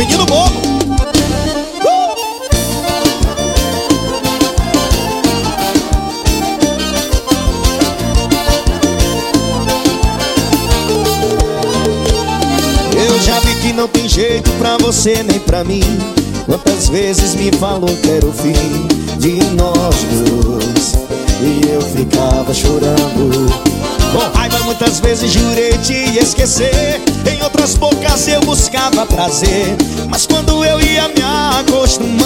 pedindo bolo. Uh! Eu já vi que não tem jeito pra você nem pra mim. Quantas vezes me falou que era o fim de nós dois E eu ficava chorando Com raiva muitas vezes jurei te esquecer em outras bocas eu buscava prazer Mas quando eu ia me acostumando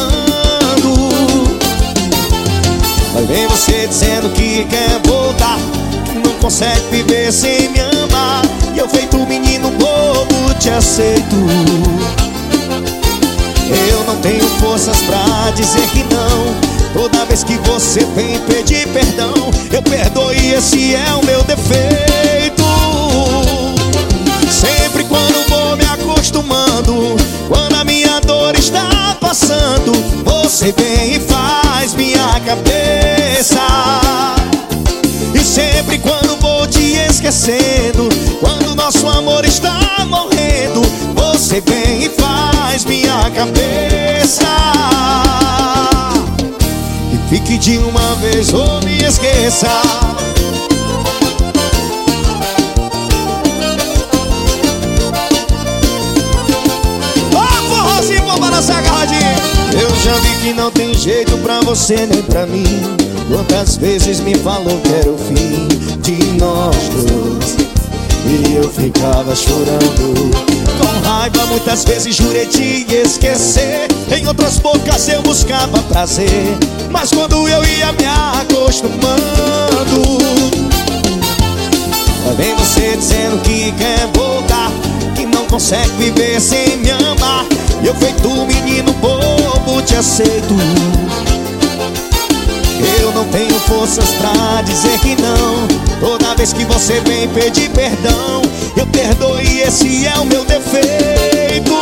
Vai vem você dizendo que quer voltar não consegue viver sem me amar E eu feito menino bobo te aceito. Eu não tenho forças pra dizer que não Toda vez que você vem pedir perdão Eu perdoo e esse é o meu defeito Você vem e faz minha cabeça. E sempre quando vou te esquecendo Quando nosso amor está morrendo Você vem e faz minha cabeça. E fique de uma vez ou me esqueça que não tem jeito pra você nem pra mim. Quantas vezes me falou que era o fim de nós dois? E eu ficava chorando. Com raiva muitas vezes jurei te esquecer. Em outras bocas eu buscava prazer. Mas quando eu ia me acostumando Vem você dizendo que quer voltar Que não consegue viver sem me amar. Eu feito menino aceito. Eu não tenho forças pra dizer que não. Toda vez que você vem pedir perdão Eu perdoo e esse é o meu defeito.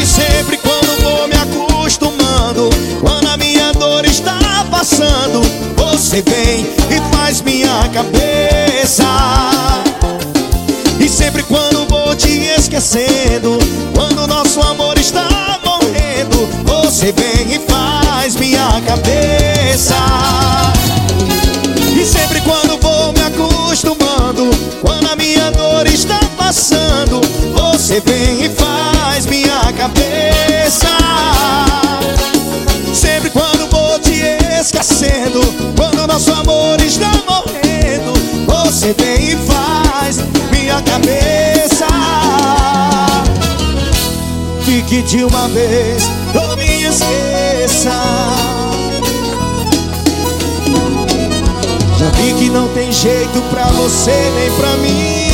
E sempre quando vou me acostumando Quando a minha dor está passando Você vem e faz minha cabeça. E sempre quando vou te esquecendo Quando nosso amor está Você vem e faz minha cabeça. E sempre quando vou me acostumando Quando a minha dor está passando Você vem e faz minha cabeça. Sempre quando vou te esquecendo Quando nosso amor está morrendo Você vem e faz minha cabeça. Fique de uma vez, esqueça. Já vi que não tem jeito pra você nem pra mim